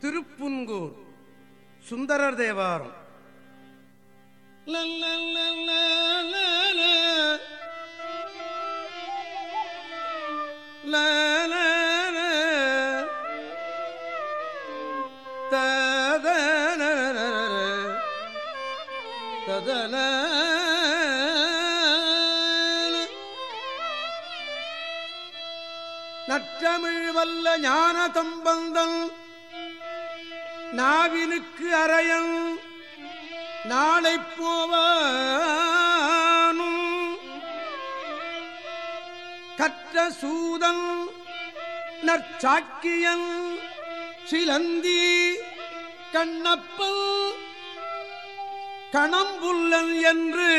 திருப்புன்கூர் சுந்தரர் தேவாரம். ததன நற்றமிழ் வல்ல ஞான தம்பந்தன் நாவினுக்கு அறையன் நாளை போவானும் கற்ற சூதன் நற்சாக்கியன் சிலந்தி கண்ணப்பன் கணம்புள்ளன் என்று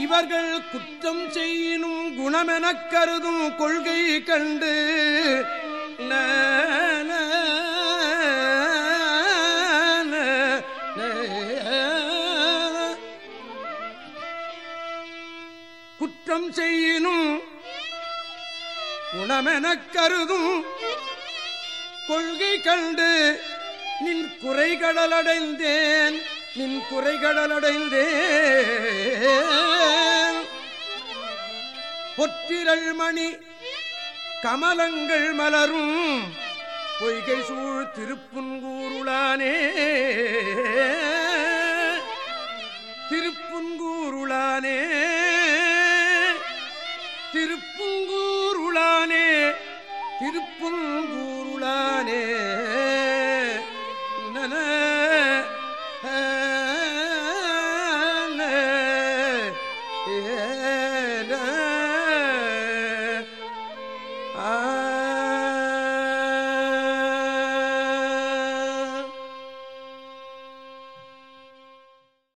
இவர்கள் குற்றம் செய்யினும் குணமெனக் கருதும் கொள்கை கண்டு ந, குற்றம் செய்யினும் குணமெனக் கருதும் கொள்கை கண்டு நின் குறைகடலடைந்தேன் நின் குறைகடலடைந்தேன். பொற்றிரள் மணி கமலங்கள் மலரும் பொய்கை சூழ் திருப்புன்கூருளானே. திருப்புல்